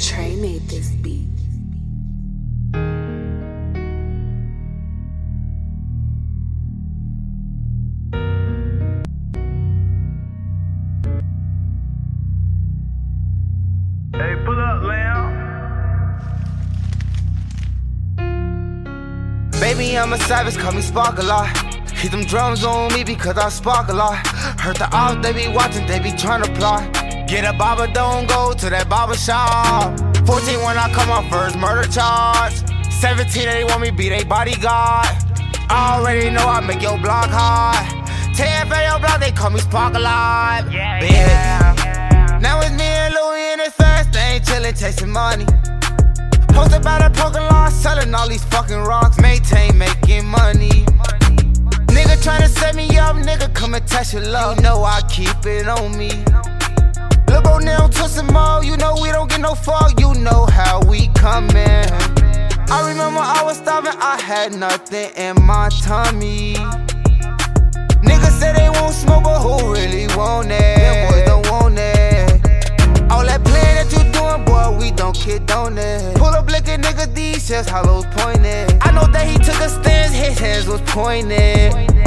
Trey made this beat. Hey, pull up, Lamb. Baby, I'm a savage, call me Spark a lot. Keep them drums on me because I spark a lot. Heard the ops, they be watching, they be trying to plot. Get a barber, don't go to that barber shop. 14 when I come off first murder charge. 17, they want me be they bodyguard. I already know I make your block hard. 10 for your block, they call me Spark a lot. Yeah, Baby. yeah. Now it's me and Louis in the fast lane, chillin', chasing money. Posted by the poker lot, selling all these fucking rocks, maintain making money. Nigga tryna set me up, nigga come and test your love. You know I keep it on me. Lil' bro now twist them all, you know we don't get no fuck, you know how we comin'. I remember I was starving, I had nothing in my tummy. Niggas say they won't smoke, but who really want it? Them boys don't want it. All that playing that you doing, boy, we don't kid on it. Pull up licking nigga, these just hollows pointed. I know that he took a stance, his hands was pointed.